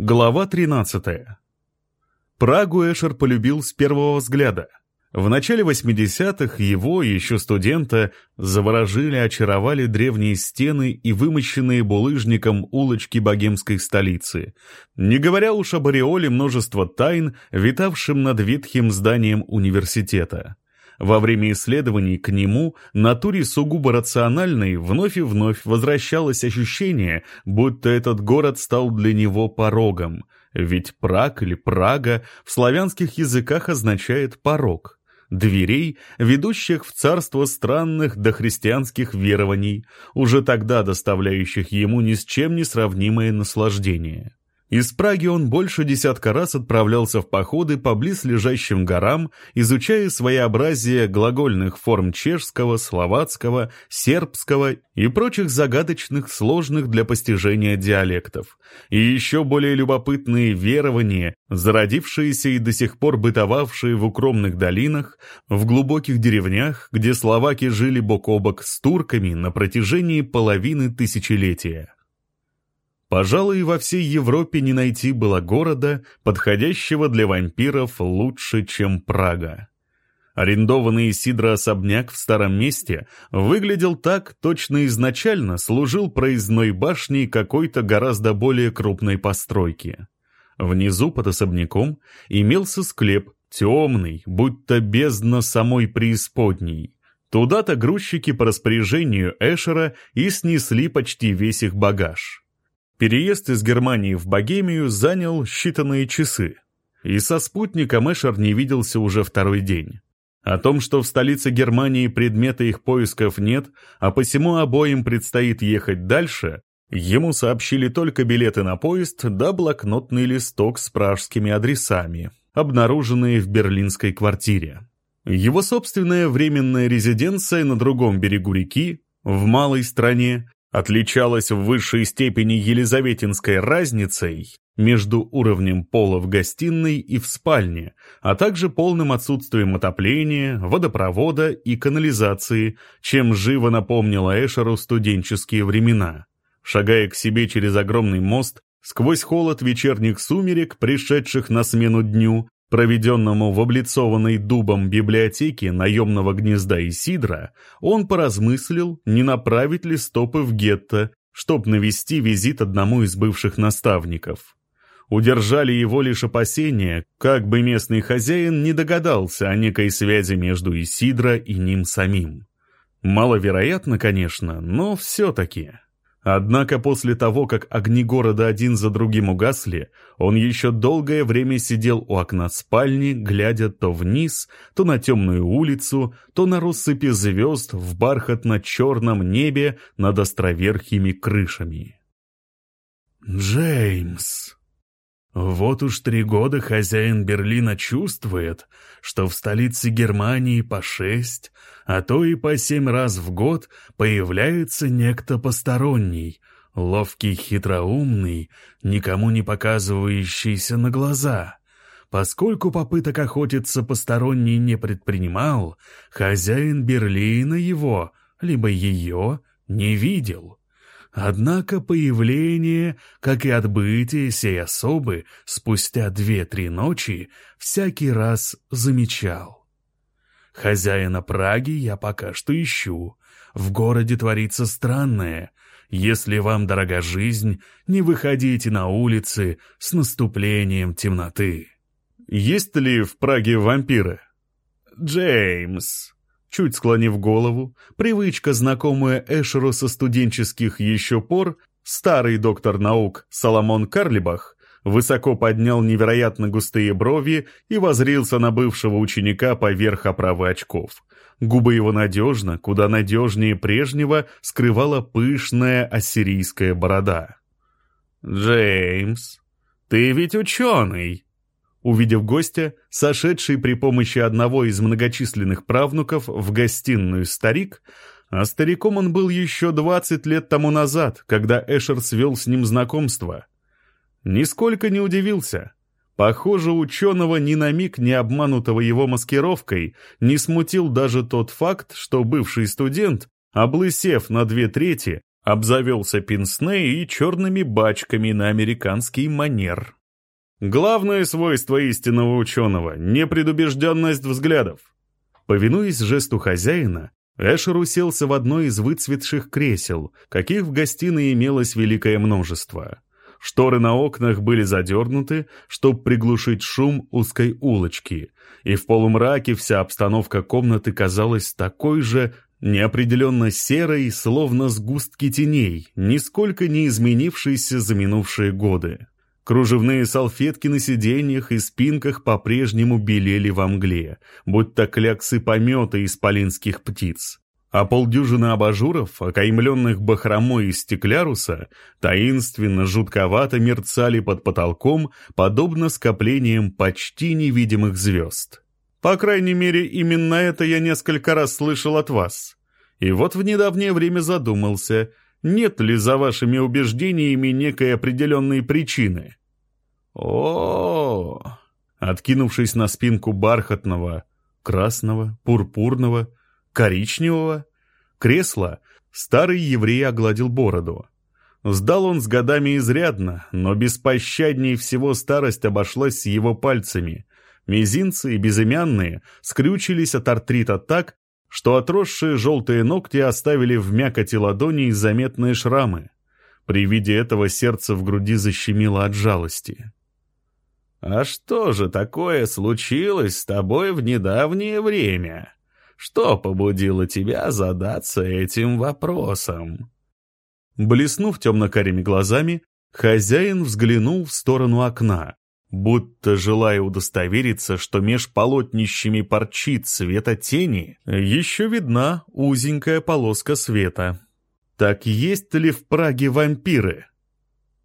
Глава 13. Прагу Эшер полюбил с первого взгляда. В начале 80-х его, еще студента, заворожили, очаровали древние стены и вымощенные булыжником улочки богемской столицы, не говоря уж об ореоле множества тайн, витавшим над ветхим зданием университета. Во время исследований к нему, натуре сугубо рациональной, вновь и вновь возвращалось ощущение, будто этот город стал для него порогом. Ведь Праг или Прага в славянских языках означает «порог» дверей, ведущих в царство странных дохристианских верований, уже тогда доставляющих ему ни с чем не сравнимое наслаждение. Из Праги он больше десятка раз отправлялся в походы по близлежащим горам, изучая своеобразие глагольных форм чешского, словацкого, сербского и прочих загадочных, сложных для постижения диалектов. И еще более любопытные верования, зародившиеся и до сих пор бытовавшие в укромных долинах, в глубоких деревнях, где словаки жили бок о бок с турками на протяжении половины тысячелетия. Пожалуй, во всей Европе не найти было города, подходящего для вампиров лучше, чем Прага. Арендованный Сидро особняк в старом месте выглядел так, точно изначально служил проездной башней какой-то гораздо более крупной постройки. Внизу под особняком имелся склеп, темный, будто бездна самой преисподней. Туда-то грузчики по распоряжению Эшера и снесли почти весь их багаж. Переезд из Германии в Богемию занял считанные часы, и со спутником Эшер не виделся уже второй день. О том, что в столице Германии предмета их поисков нет, а посему обоим предстоит ехать дальше, ему сообщили только билеты на поезд да блокнотный листок с пражскими адресами, обнаруженные в берлинской квартире. Его собственная временная резиденция на другом берегу реки, в малой стране, отличалась в высшей степени елизаветинской разницей между уровнем пола в гостиной и в спальне, а также полным отсутствием отопления, водопровода и канализации, чем живо напомнила Эшеру студенческие времена. Шагая к себе через огромный мост, сквозь холод вечерних сумерек, пришедших на смену дню, проведенному в облицованной дубом библиотеке наемного гнезда Исидра, он поразмыслил, не направить ли стопы в гетто, чтоб навести визит одному из бывших наставников. Удержали его лишь опасения, как бы местный хозяин не догадался о некой связи между Исидро и ним самим. Маловероятно, конечно, но все-таки. Однако после того, как огни города один за другим угасли, он еще долгое время сидел у окна спальни, глядя то вниз, то на темную улицу, то на россыпи звезд в бархатно-черном небе над островерхими крышами. «Джеймс!» Вот уж три года хозяин Берлина чувствует, что в столице Германии по шесть, а то и по семь раз в год появляется некто посторонний, ловкий, хитроумный, никому не показывающийся на глаза. Поскольку попыток охотиться посторонний не предпринимал, хозяин Берлина его, либо ее, не видел. Однако появление, как и отбытие сей особы спустя две-три ночи, всякий раз замечал. Хозяина Праги я пока что ищу. В городе творится странное. Если вам дорога жизнь, не выходите на улицы с наступлением темноты. Есть ли в Праге вампиры? Джеймс, Чуть склонив голову, привычка, знакомая Эшеру со студенческих еще пор, старый доктор наук Соломон Карлибах высоко поднял невероятно густые брови и возрился на бывшего ученика поверх оправы очков. Губы его надежно, куда надежнее прежнего, скрывала пышная ассирийская борода. «Джеймс, ты ведь ученый!» Увидев гостя, сошедший при помощи одного из многочисленных правнуков в гостиную старик, а стариком он был еще двадцать лет тому назад, когда Эшер свел с ним знакомство. Нисколько не удивился. Похоже, ученого ни на миг не обманутого его маскировкой не смутил даже тот факт, что бывший студент, облысев на две трети, Обзавелся пенсне и черными бачками на американский манер. Главное свойство истинного ученого — непредубежденность взглядов. Повинуясь жесту хозяина, Эшер уселся в одно из выцветших кресел, каких в гостиной имелось великое множество. Шторы на окнах были задернуты, чтобы приглушить шум узкой улочки, и в полумраке вся обстановка комнаты казалась такой же неопределенно серой, словно сгустки теней, нисколько не изменившейся за минувшие годы. Кружевные салфетки на сиденьях и спинках по-прежнему белели во мгле, будто кляксы помета исполинских птиц. А полдюжины абажуров, окаймленных бахромой из стекляруса, таинственно, жутковато мерцали под потолком, подобно скоплениям почти невидимых звезд. По крайней мере, именно это я несколько раз слышал от вас. И вот в недавнее время задумался, нет ли за вашими убеждениями некой определенной причины о, Откинувшись на спинку бархатного, красного, пурпурного, коричневого кресла, старый еврей огладил бороду. Сдал он с годами изрядно, но беспощадней всего старость обошлась с его пальцами. Мизинцы и безымянные скрючились от артрита так, что отросшие желтые ногти оставили в мякоти ладоней заметные шрамы. При виде этого сердце в груди защемило от жалости. «А что же такое случилось с тобой в недавнее время? Что побудило тебя задаться этим вопросом?» Блеснув темно-карими глазами, хозяин взглянул в сторону окна, будто желая удостовериться, что меж полотнищами парчит цвета тени еще видна узенькая полоска света. Так есть ли в Праге вампиры?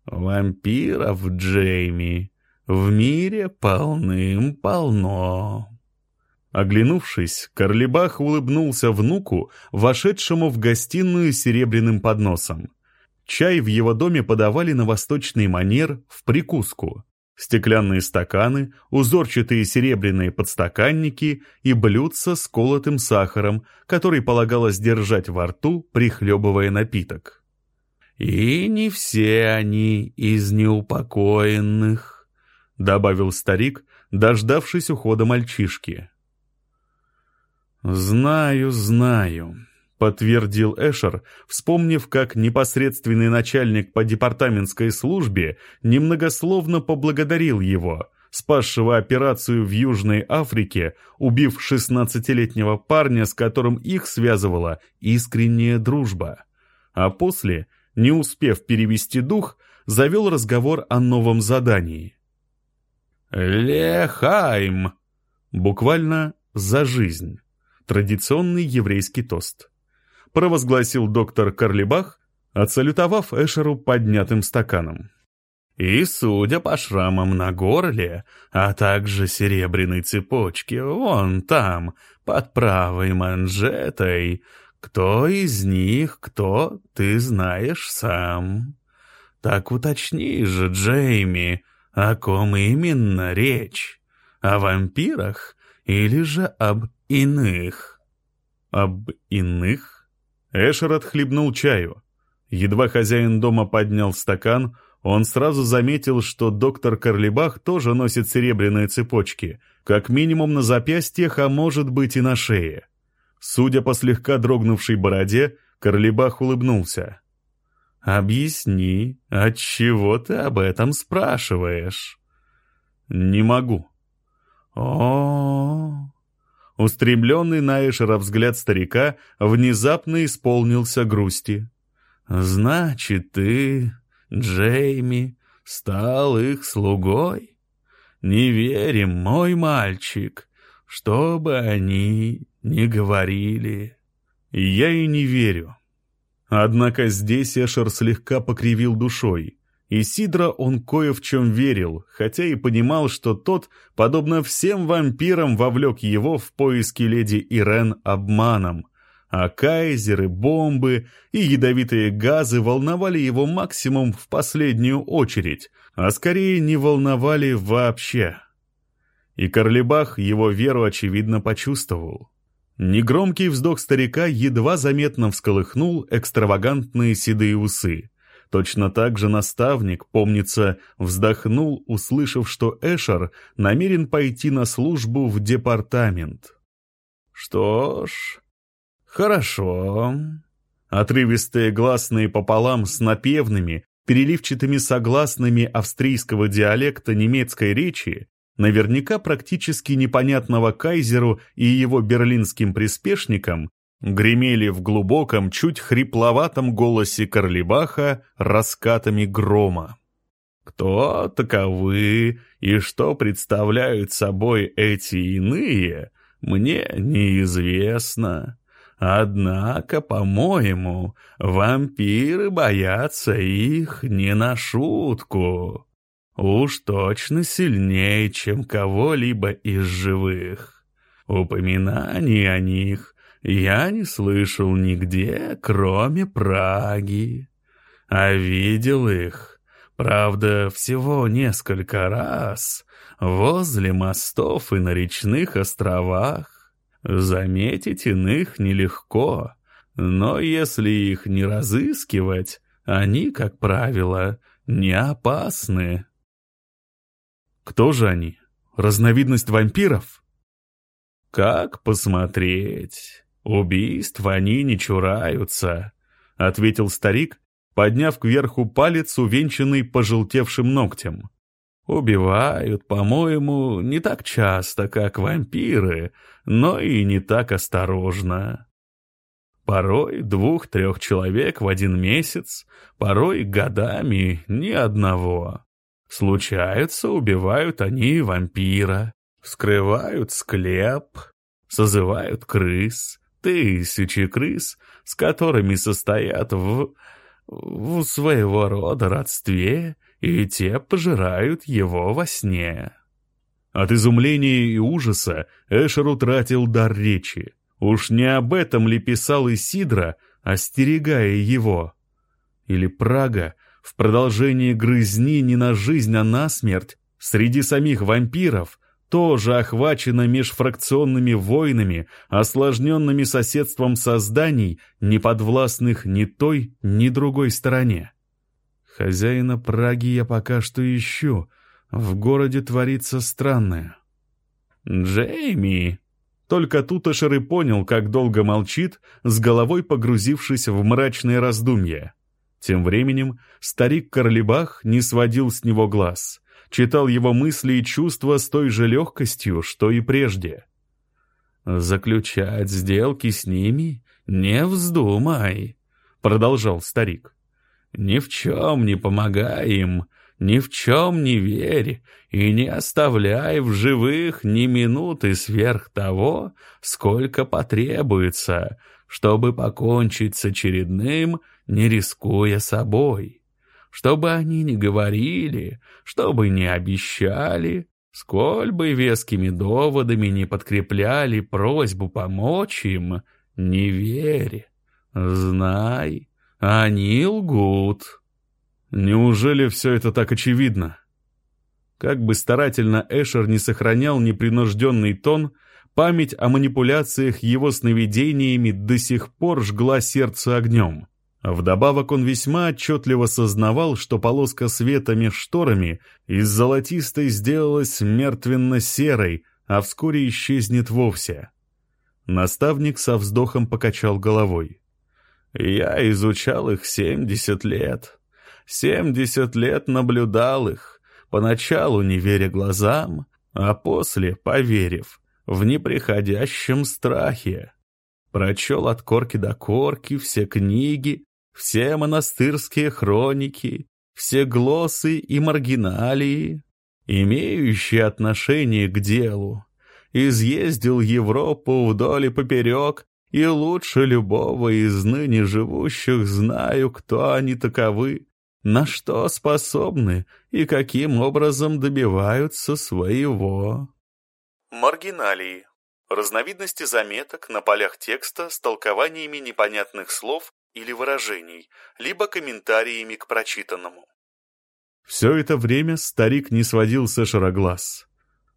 «Вампиров, Джейми, в мире полным-полно». Оглянувшись, Карлибах улыбнулся внуку, вошедшему в гостиную серебряным подносом. Чай в его доме подавали на восточный манер в прикуску. Стеклянные стаканы, узорчатые серебряные подстаканники и блюдца с колотым сахаром, который полагалось держать во рту, прихлебывая напиток. «И не все они из неупокоенных», — добавил старик, дождавшись ухода мальчишки. «Знаю, знаю», — подтвердил Эшер, вспомнив, как непосредственный начальник по департаментской службе немногословно поблагодарил его, спасшего операцию в Южной Африке, убив шестнадцатилетнего парня, с которым их связывала искренняя дружба. А после, не успев перевести дух, завел разговор о новом задании — «Лехайм!» Буквально «за жизнь». Традиционный еврейский тост. Провозгласил доктор Карлибах, отсалютовав Эшеру поднятым стаканом. И, судя по шрамам на горле, а также серебряной цепочке вон там, под правой манжетой, кто из них, кто, ты знаешь сам. Так уточни же, Джейми, о ком именно речь? О вампирах или же об иных? Об иных? Эшер отхлебнул чаю. Едва хозяин дома поднял стакан, он сразу заметил, что доктор Карлибах тоже носит серебряные цепочки, как минимум на запястьях, а может быть и на шее. Судя по слегка дрогнувшей бороде, Карлибах улыбнулся. «Объясни, отчего ты об этом спрашиваешь?» «Не могу». О, Устремленный на Эшера взгляд старика внезапно исполнился грусти. «Значит, ты, Джейми, стал их слугой? Не верим, мой мальчик, что бы они ни говорили». «Я и не верю», Однако здесь Эшер слегка покривил душой. И Сидра он кое в чем верил, хотя и понимал, что тот, подобно всем вампирам, вовлек его в поиски леди Ирен обманом. А кайзеры, бомбы и ядовитые газы волновали его максимум в последнюю очередь, а скорее не волновали вообще. И Карлибах его веру очевидно почувствовал. Негромкий вздох старика едва заметно всколыхнул экстравагантные седые усы. Точно так же наставник, помнится, вздохнул, услышав, что Эшер намерен пойти на службу в департамент. «Что ж, хорошо». Отрывистые гласные пополам с напевными, переливчатыми согласными австрийского диалекта немецкой речи наверняка практически непонятного кайзеру и его берлинским приспешникам, гремели в глубоком, чуть хрипловатом голосе Карлибаха раскатами грома. Кто таковы и что представляют собой эти иные, мне неизвестно. Однако, по-моему, вампиры боятся их не на шутку. Уж точно сильнее, чем кого-либо из живых. Упоминаний о них я не слышал нигде, кроме Праги. А видел их, правда, всего несколько раз, возле мостов и на речных островах. Заметить иных нелегко, но если их не разыскивать, они, как правило, не опасны. Кто же они? Разновидность вампиров? Как посмотреть? Убийств они не чураются, ответил старик, подняв кверху палец, увенчанный пожелтевшим ногтем. Убивают, по-моему, не так часто, как вампиры, но и не так осторожно. Порой двух-трех человек в один месяц, порой годами ни одного. Случается, убивают они вампира, вскрывают склеп, созывают крыс, тысячи крыс, с которыми состоят в... в своего рода родстве, и те пожирают его во сне. От изумления и ужаса Эшер утратил дар речи. Уж не об этом ли писал Исидра, остерегая его? Или Прага в продолжении грызни не на жизнь, а на смерть, среди самих вампиров, тоже охвачена межфракционными войнами, осложненными соседством созданий, не подвластных ни той, ни другой стороне. Хозяина Праги я пока что ищу. В городе творится странное. «Джейми!» Только тут Эшер и понял, как долго молчит, с головой погрузившись в мрачные раздумья. Тем временем старик Карлибах не сводил с него глаз, читал его мысли и чувства с той же легкостью, что и прежде. «Заключать сделки с ними не вздумай», — продолжал старик. «Ни в чем не помогай им, ни в чем не верь и не оставляй в живых ни минуты сверх того, сколько потребуется, чтобы покончить с очередным не рискуя собой. Чтобы они не говорили, чтобы не обещали, сколь бы вескими доводами не подкрепляли просьбу помочь им, не верь. Знай, они лгут. Неужели все это так очевидно? Как бы старательно Эшер не сохранял непринужденный тон, память о манипуляциях его сновидениями до сих пор жгла сердце огнем. Вдобавок он весьма отчетливо сознавал, что полоска света меж шторами из золотистой сделалась мертвенно-серой, а вскоре исчезнет вовсе. Наставник со вздохом покачал головой. «Я изучал их семьдесят лет. Семьдесят лет наблюдал их, поначалу не веря глазам, а после, поверив, в неприходящем страхе. Прочел от корки до корки все книги, все монастырские хроники, все глоссы и маргиналии, имеющие отношение к делу. Изъездил Европу вдоль и поперек, и лучше любого из ныне живущих знаю, кто они таковы, на что способны и каким образом добиваются своего. Маргиналии. Разновидности заметок на полях текста с толкованиями непонятных слов или выражений, либо комментариями к прочитанному. Все это время старик не сводил с Эшера глаз.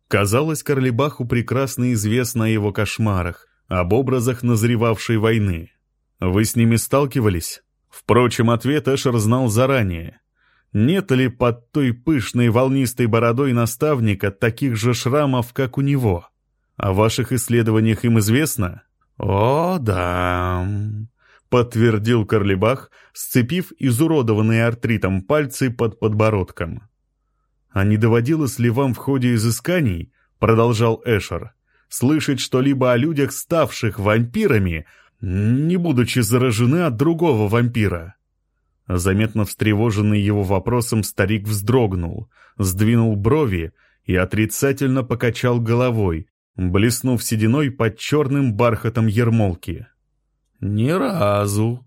Казалось, Карлибаху прекрасно известно о его кошмарах, об образах назревавшей войны. Вы с ними сталкивались? Впрочем, ответ Эшер знал заранее. Нет ли под той пышной волнистой бородой наставника таких же шрамов, как у него? О ваших исследованиях им известно? О, да, подтвердил Карлибах, сцепив изуродованные артритом пальцы под подбородком. А не доводилось ли вам в ходе изысканий, продолжал Эшер, слышать что-либо о людях, ставших вампирами, не будучи заражены от другого вампира? Заметно встревоженный его вопросом старик вздрогнул, сдвинул брови и отрицательно покачал головой, блеснув сединой под черным бархатом ермолки. «Ни разу.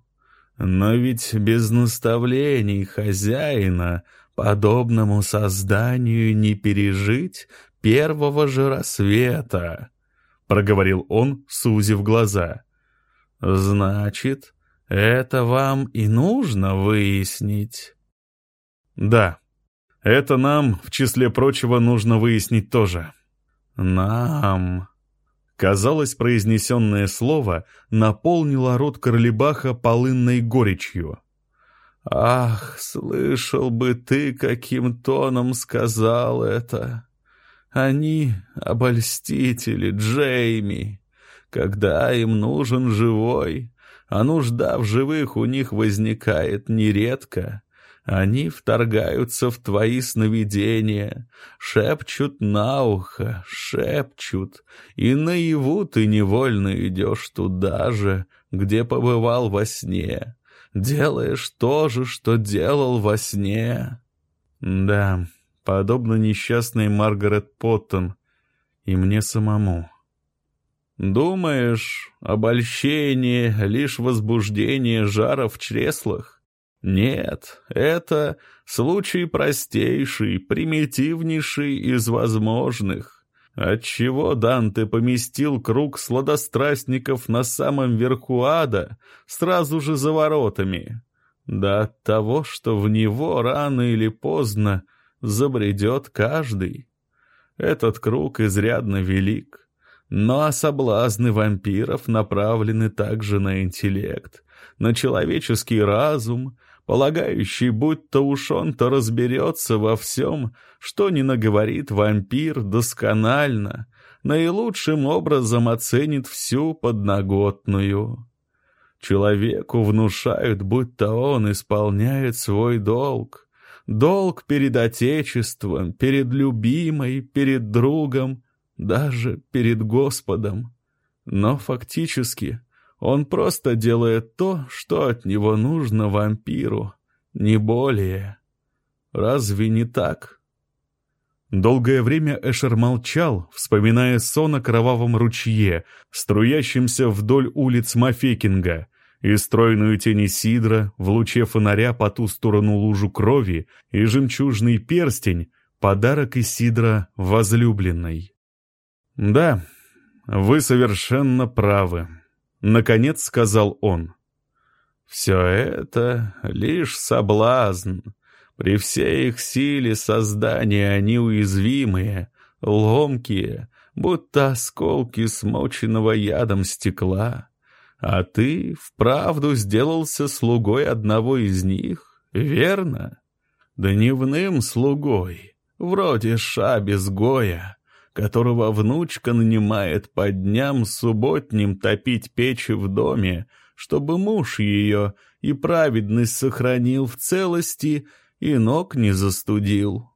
Но ведь без наставлений хозяина подобному созданию не пережить первого же рассвета», — проговорил он, сузив глаза. «Значит, это вам и нужно выяснить. Да, это нам, в числе прочего, нужно выяснить тоже. Нам. Казалось, произнесенное слово наполнило рот Корлебаха полынной горечью. «Ах, слышал бы ты, каким тоном сказал это! Они — обольстители, Джейми. Когда им нужен живой, а нужда в живых у них возникает нередко. Они вторгаются в твои сновидения, шепчут на ухо, шепчут, и наяву ты невольно идешь туда же, где побывал во сне, делаешь то же, что делал во сне. Да, подобно несчастной Маргарет Поттон, и мне самому. Думаешь, обольщение — лишь возбуждение жара в чреслах? Нет, это случай простейший, примитивнейший из возможных. Отчего Данте поместил круг сладострастников на самом верху ада, сразу же за воротами? Да от того, что в него рано или поздно забредет каждый. Этот круг изрядно велик. Но соблазны вампиров направлены также на интеллект, на человеческий разум, полагающий, будто уж он-то разберется во всем, что не наговорит вампир досконально, наилучшим образом оценит всю подноготную. Человеку внушают, будто он исполняет свой долг. Долг перед Отечеством, перед любимой, перед другом — даже перед Господом. Но фактически он просто делает то, что от него нужно вампиру, не более. Разве не так? Долгое время Эшер молчал, вспоминая сон о кровавом ручье, струящемся вдоль улиц Мафекинга, и стройную тени Сидра в луче фонаря по ту сторону лужу крови и жемчужный перстень, подарок Исидра возлюбленной. «Да, вы совершенно правы», — наконец сказал он. «Все это лишь соблазн. При всей их силе создания они уязвимые, ломкие, будто осколки смоченного ядом стекла. А ты вправду сделался слугой одного из них, верно? Дневным слугой, вроде шабезгоя» которого внучка нанимает по дням субботним топить печи в доме, чтобы муж ее и праведность сохранил в целости и ног не застудил.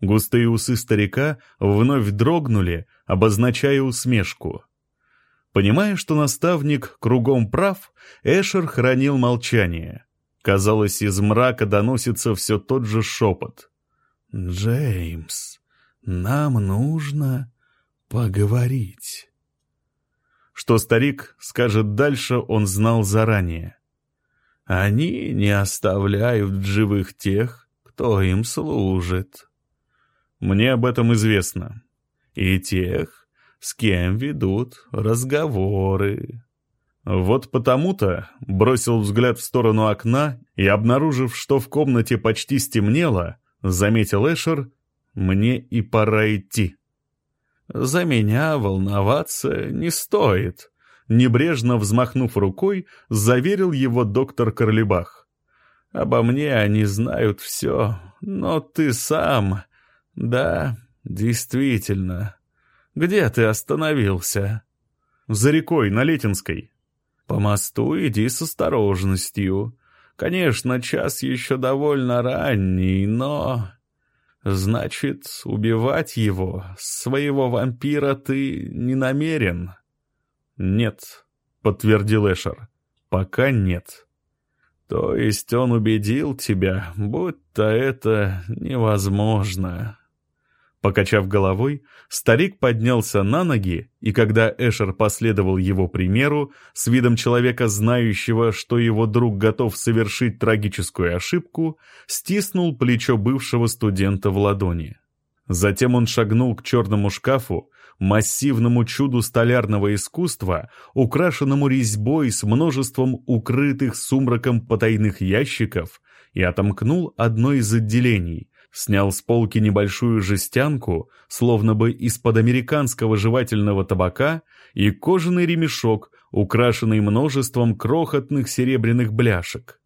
Густые усы старика вновь дрогнули, обозначая усмешку. Понимая, что наставник кругом прав, Эшер хранил молчание. Казалось, из мрака доносится все тот же шепот. «Джеймс, нам нужно поговорить. Что старик скажет дальше, он знал заранее. Они не оставляют живых тех, кто им служит. Мне об этом известно. И тех, с кем ведут разговоры. Вот потому-то бросил взгляд в сторону окна и, обнаружив, что в комнате почти стемнело, заметил Эшер, мне и пора идти. За меня волноваться не стоит. Небрежно взмахнув рукой, заверил его доктор Корлебах. Обо мне они знают все, но ты сам... Да, действительно. Где ты остановился? За рекой, на Летинской. По мосту иди с осторожностью. Конечно, час еще довольно ранний, но... Значит, убивать его, своего вампира, ты не намерен? Нет, подтвердил Эшер. Пока нет. То есть он убедил тебя, будто это невозможно. Покачав головой, старик поднялся на ноги, и когда Эшер последовал его примеру, с видом человека, знающего, что его друг готов совершить трагическую ошибку, стиснул плечо бывшего студента в ладони. Затем он шагнул к черному шкафу, массивному чуду столярного искусства, украшенному резьбой с множеством укрытых сумраком потайных ящиков, и отомкнул одно из отделений, снял с полки небольшую жестянку, словно бы из-под американского жевательного табака, и кожаный ремешок, украшенный множеством крохотных серебряных бляшек.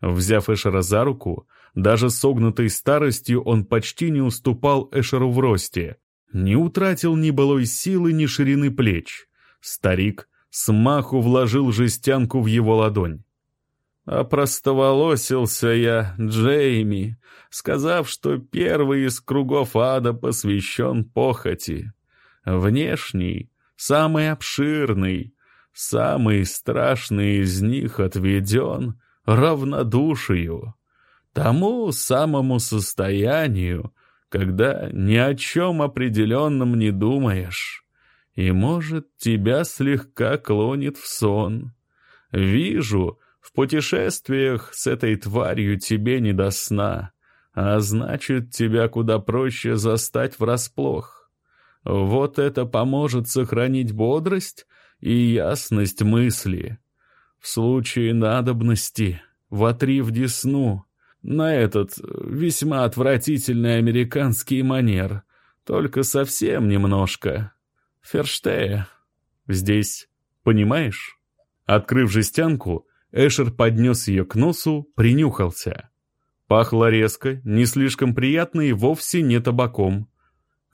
Взяв Эшера за руку, даже согнутой старостью он почти не уступал Эшеру в росте, не утратил ни былой силы, ни ширины плеч. Старик смаху вложил жестянку в его ладонь. Опростоволосился я, Джейми, сказав, что первый из кругов ада посвящен похоти. Внешний, самый обширный, самый страшный из них отведен равнодушию, тому самому состоянию, когда ни о чем определенном не думаешь, и, может, тебя слегка клонит в сон. Вижу, в путешествиях с этой тварью тебе не до сна, а значит, тебя куда проще застать врасплох. Вот это поможет сохранить бодрость и ясность мысли. В случае надобности вотри в десну на этот весьма отвратительный американский манер, только совсем немножко. Ферштея. Здесь, понимаешь? Открыв жестянку, Эшер поднес ее к носу, принюхался. Пахло резко, не слишком приятно и вовсе не табаком.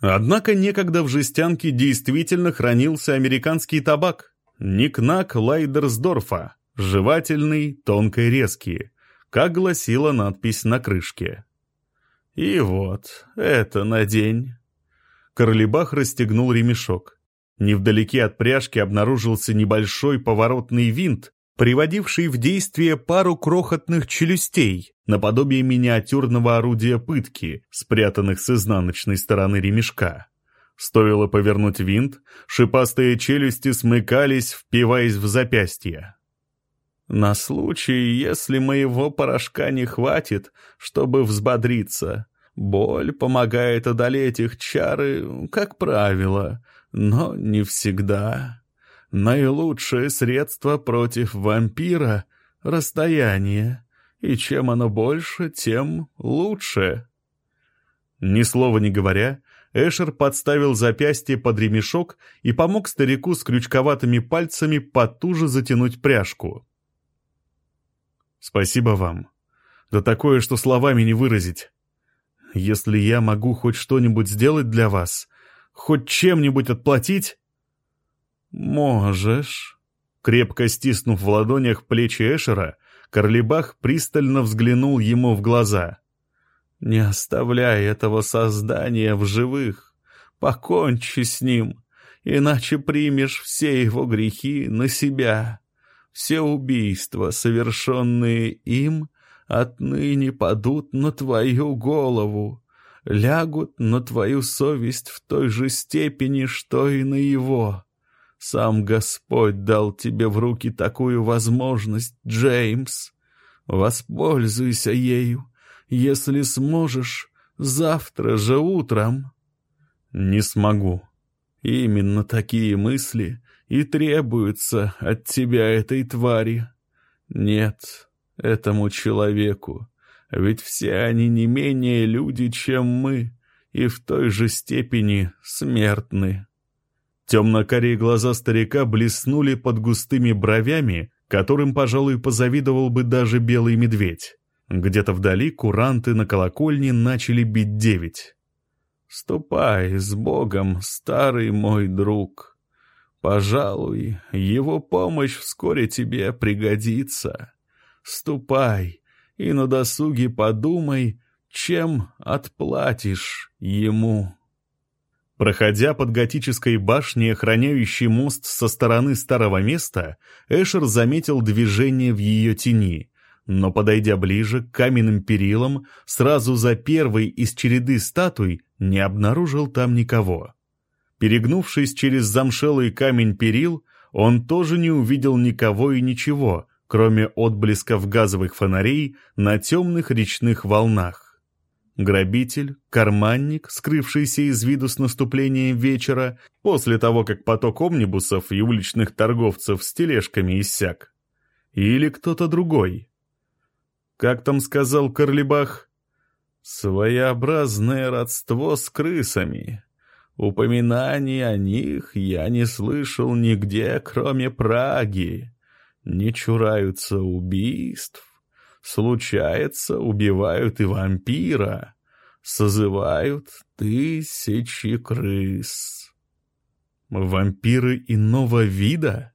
Однако некогда в жестянке действительно хранился американский табак. Никнак Лайдерсдорфа, жевательный, тонко резкий, как гласила надпись на крышке. И вот, это на день. Корлебах расстегнул ремешок. Невдалеке от пряжки обнаружился небольшой поворотный винт, приводивший в действие пару крохотных челюстей, наподобие миниатюрного орудия пытки, спрятанных с изнаночной стороны ремешка. Стоило повернуть винт, шипастые челюсти смыкались, впиваясь в запястье. На случай, если моего порошка не хватит, чтобы взбодриться. Боль помогает одолеть их чары, как правило, но не всегда. Наилучшее средство против вампира — расстояние, и чем оно больше, тем лучше. Ни слова не говоря, Эшер подставил запястье под ремешок и помог старику с крючковатыми пальцами потуже затянуть пряжку. «Спасибо вам. Да такое, что словами не выразить. Если я могу хоть что-нибудь сделать для вас, хоть чем-нибудь отплатить, «Можешь». Крепко стиснув в ладонях плечи Эшера, Корлебах пристально взглянул ему в глаза. «Не оставляй этого создания в живых. Покончи с ним, иначе примешь все его грехи на себя. Все убийства, совершенные им, отныне падут на твою голову, лягут на твою совесть в той же степени, что и на его». Сам Господь дал тебе в руки такую возможность, Джеймс. Воспользуйся ею, если сможешь, завтра же утром. Не смогу. Именно такие мысли и требуются от тебя этой твари. Нет, этому человеку, ведь все они не менее люди, чем мы, и в той же степени смертны. Темно-карие глаза старика блеснули под густыми бровями, которым, пожалуй, позавидовал бы даже белый медведь. Где-то вдали куранты на колокольне начали бить девять. «Ступай с Богом, старый мой друг. Пожалуй, его помощь вскоре тебе пригодится. Ступай и на досуге подумай, чем отплатишь ему». Проходя под готической башней, охраняющей мост со стороны старого места, Эшер заметил движение в ее тени, но, подойдя ближе к каменным перилам, сразу за первой из череды статуй не обнаружил там никого. Перегнувшись через замшелый камень перил, он тоже не увидел никого и ничего, кроме отблесков газовых фонарей на темных речных волнах. Грабитель, карманник, скрывшийся из виду с наступлением вечера, после того, как поток омнибусов и уличных торговцев с тележками иссяк. Или кто-то другой. Как там сказал Карлибах? «Своеобразное родство с крысами. Упоминаний о них я не слышал нигде, кроме Праги. Не чураются убийств, Случается, убивают и вампира, созывают тысячи крыс. Вампиры иного вида?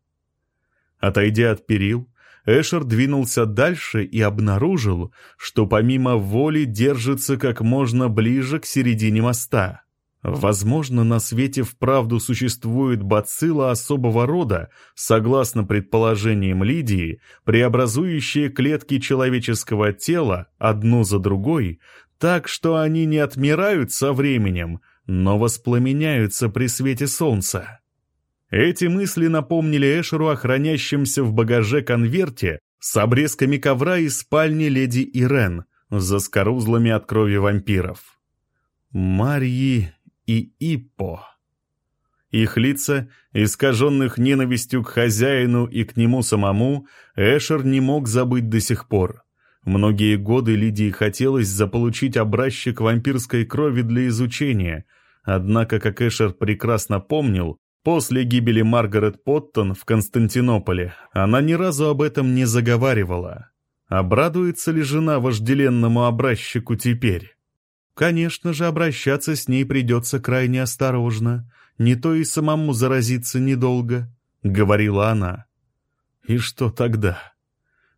Отойдя от перил, Эшер двинулся дальше и обнаружил, что помимо воли держится как можно ближе к середине моста. Возможно, на свете вправду существует бацилла особого рода, согласно предположениям Лидии, преобразующие клетки человеческого тела одну за другой, так что они не отмирают со временем, но воспламеняются при свете солнца. Эти мысли напомнили Эшеру о хранящемся в багаже конверте с обрезками ковра из спальни леди Ирен, за скорузлами от крови вампиров. Марьи и Иппо. Их лица, искаженных ненавистью к хозяину и к нему самому, Эшер не мог забыть до сих пор. Многие годы Лидии хотелось заполучить образчик вампирской крови для изучения, однако, как Эшер прекрасно помнил, после гибели Маргарет Поттон в Константинополе она ни разу об этом не заговаривала. Обрадуется ли жена вожделенному образчику теперь? Конечно же, обращаться с ней придется крайне осторожно, не то и самому заразиться недолго, — говорила она. И что тогда?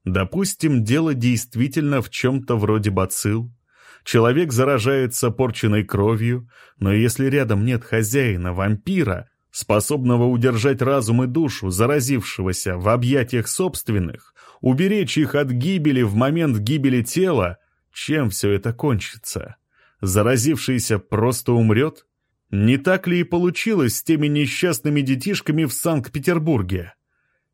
Допустим, дело действительно в чем-то вроде бацилл. Человек заражается порченной кровью, но если рядом нет хозяина, вампира, способного удержать разум и душу заразившегося в объятиях собственных, уберечь их от гибели в момент гибели тела, чем все это кончится? Заразившийся просто умрет? Не так ли и получилось с теми несчастными детишками в Санкт-Петербурге?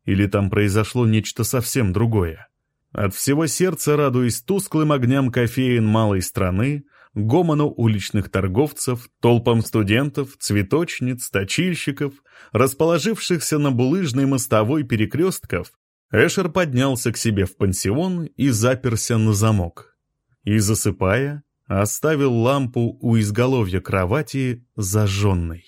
Или там произошло нечто совсем другое? От всего сердца радуясь тусклым огням кофеин малой страны, гомону уличных торговцев, толпам студентов, цветочниц, точильщиков, расположившихся на булыжной мостовой перекрестков, Эшер поднялся к себе в пансион и заперся на замок. И засыпая, оставил лампу у изголовья кровати зажженной.